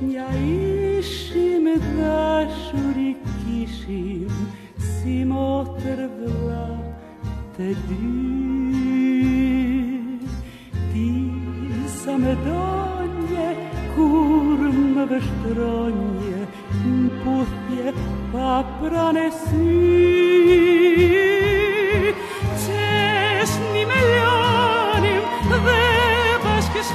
Ja ishim e dashur i kishim Si motër vëlla të dy Ti sa me donje Kur më vështronje Në puthje pa prane sy Qesh një milionim Dhe bashkë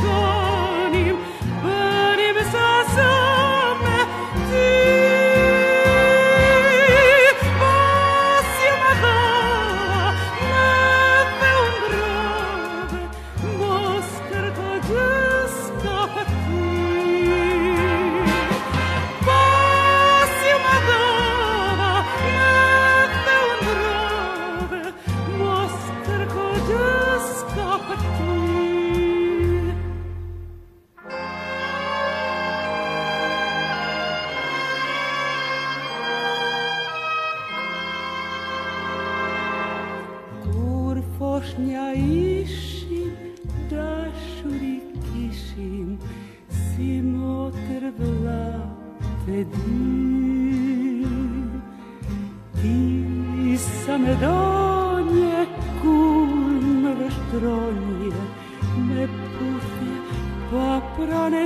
Božňa išim, dašuri kishim, si motër vla të dy. Ti sa me donje, kur më vështronje, me puthje pa prane